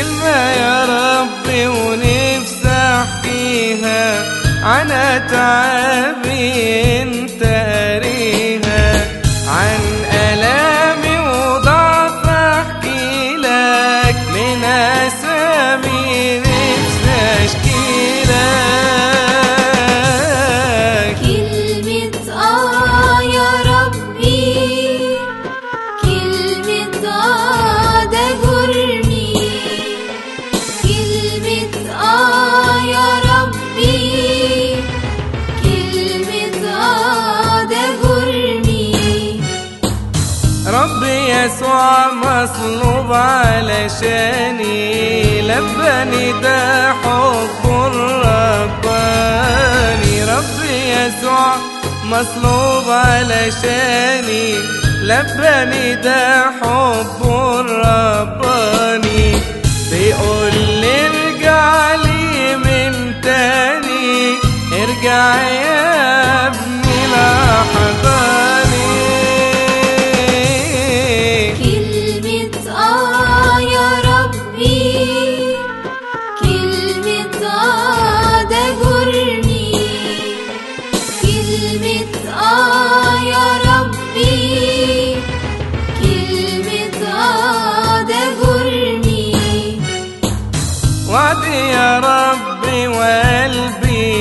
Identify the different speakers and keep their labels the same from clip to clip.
Speaker 1: كلمة يا ربي ونفسي احكيها على تعبي أنت. ربي يسوع مصلوب علشاني. لبني ده حب رباني. ربي يسوع مصلوب علشاني. لبني ده حب رباني. بيقول لي ارجع لي من تاني. ارجع يا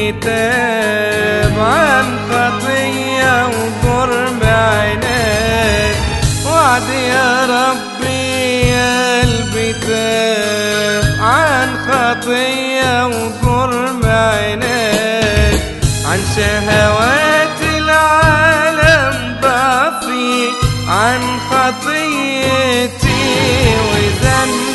Speaker 1: الكتاب عن خطية وجرم عينيك. وعد يا ربي قلبي تاب عن خطية وجرم عينيك. عن شهوات العالم بعفي عن خطيتي وذنبي